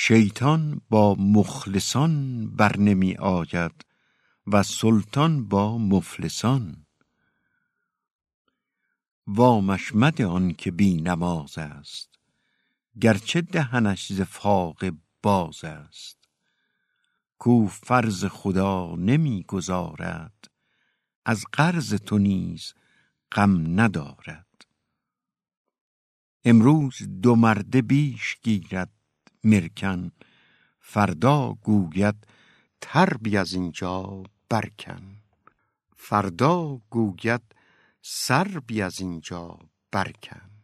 شیطان با مخلصان بر نمی آید و سلطان با مفلسان. وامش مده آن که بی نماز است گرچه دهنش ز فاقه باز است. کو فرض خدا نمی گزارد از قرض تو نیز غم ندارد. امروز دو مرده بیش گیرد مرکن. فردا گوید تر بی از اینجا برکن. فردا گوید سر بی از اینجا برکن.